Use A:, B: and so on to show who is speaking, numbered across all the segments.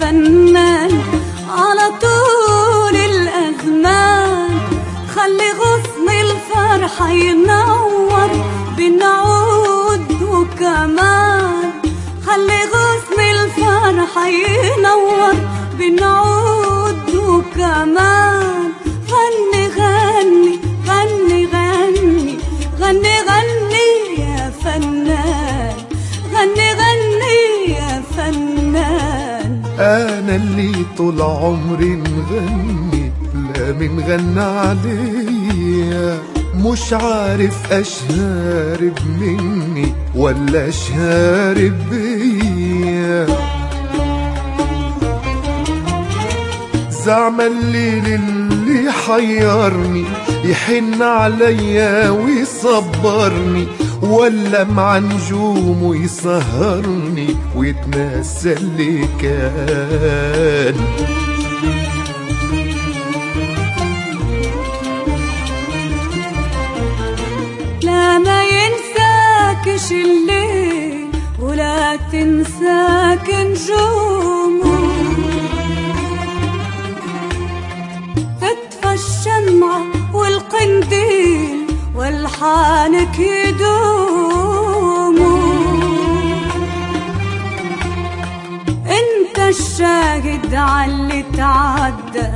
A: فنان على طول الأزمان خلي غصن الفرحة ينور بنعود وكمان خلي غصن الفرحة ينور بنعود
B: أنا اللي طول عمري نغني لا من غنى عليا. مش عارف اشهرب مني ولا اشهرب بيا. زعم الليل اللي حيرني يحن عليا ويصبرني. ولا مع نجومه يسهرني ويتنسى اللي كان.
A: لا ما ينساكش الليل ولا تنساك نجومه تطفى الشمعة والقنديل والحانك يدوموا انت الشاهد عاللي تعدى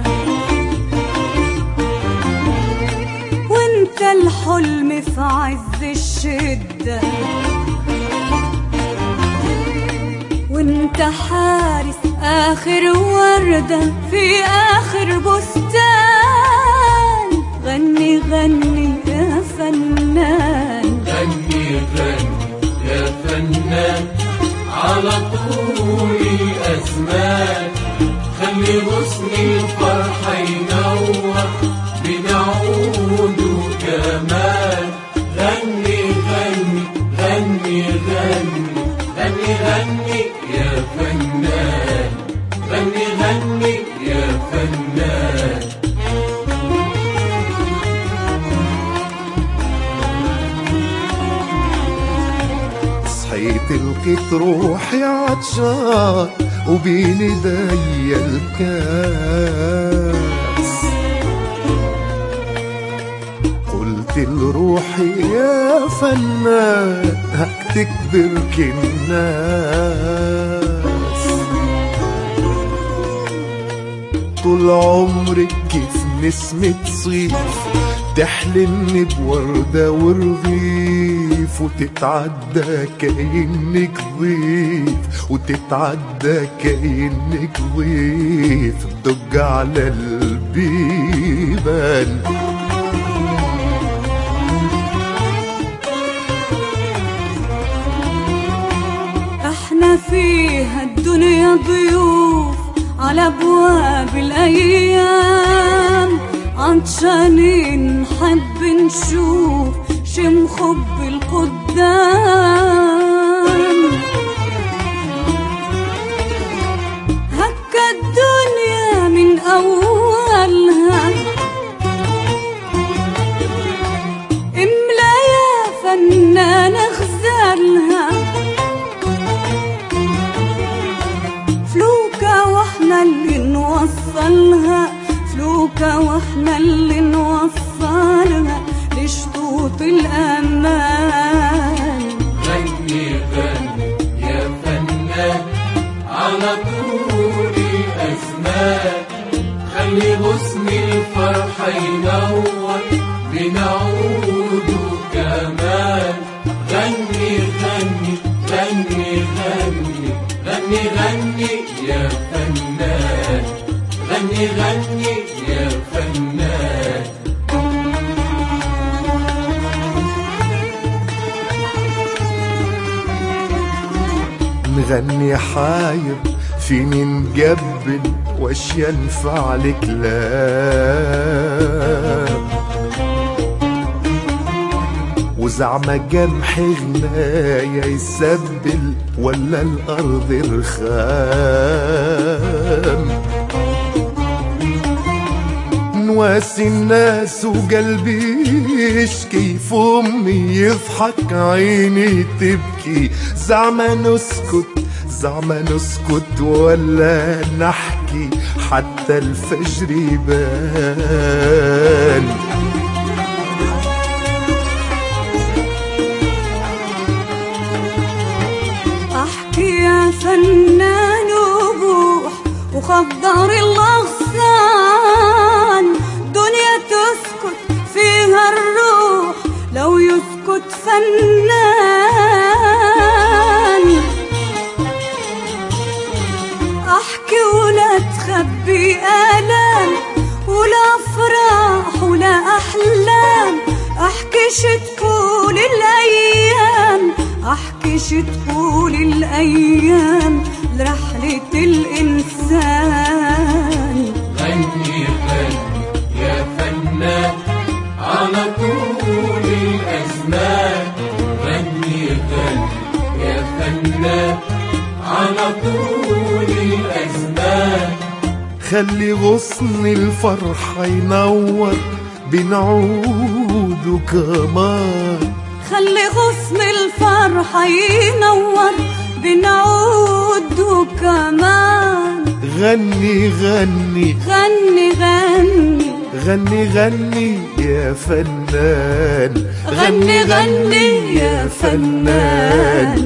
A: وانت الحلم في عز الشدة وانت حارس آخر وردة في آخر بستان. غني غني يا فنان.
C: غني غني يا فنان. على طول الأزمان خلي غصن الفرحة ينور
B: صحيت لقيت روحي عطشان وبين ايديا الكاس قلت لروحي يا فنان هك تكبر الناس. طول عمرك كيف نسمة صيف تحلمني بوردة ورغيف. وتتعدى كأنك ضيف وتتعدى كأنك ضيف. تدق على البيبان.
A: إحنا فيها الدنيا ضيوف على أبواب الأيام. عطشانين نحب نشوف شمخب القدام. هكا الدنيا من أولها. املأ يا فنان غزالها فلوكة وإحنا اللي نوصلها. فلوكة وإحنا اللي نوصلها. لشطوط الأمان.
C: غني غني يا فنان على طول الأزمان خلي غصن الفرحة ينور بنعود كمان غني غني غني غني غني غني يا فنان. غني غني يا فنان.
B: نغني حاير فيني نقبل واش ينفع الكلام وزعما جمح غنايا يسبل ولا الأرض رخام. نواسي الناس وقلبي يشكي في أمي يضحك عيني تبكي. زعما نسكت زعما نسكت ولا نحكي. حتى الفجر يبان.
A: أحكي يا فنان وبوح وخضر الاغصان فنان. أحكي ولا تخبي آلام ولا أفراح ولا أحلام. أحكي شتقول الأيام أحكي شتقول الأيام لرحلة الإنسان.
C: غني غني يا فنان على طول الأزمان. على طول الأزمان
B: خلي غصن الفرحة ينور بنعود كمان
A: خلي غصن الفرحة ينور بنعود كمان
B: غني غني.
A: غني غني.
B: غني غني يا فنان.
A: غني غني يا فنان.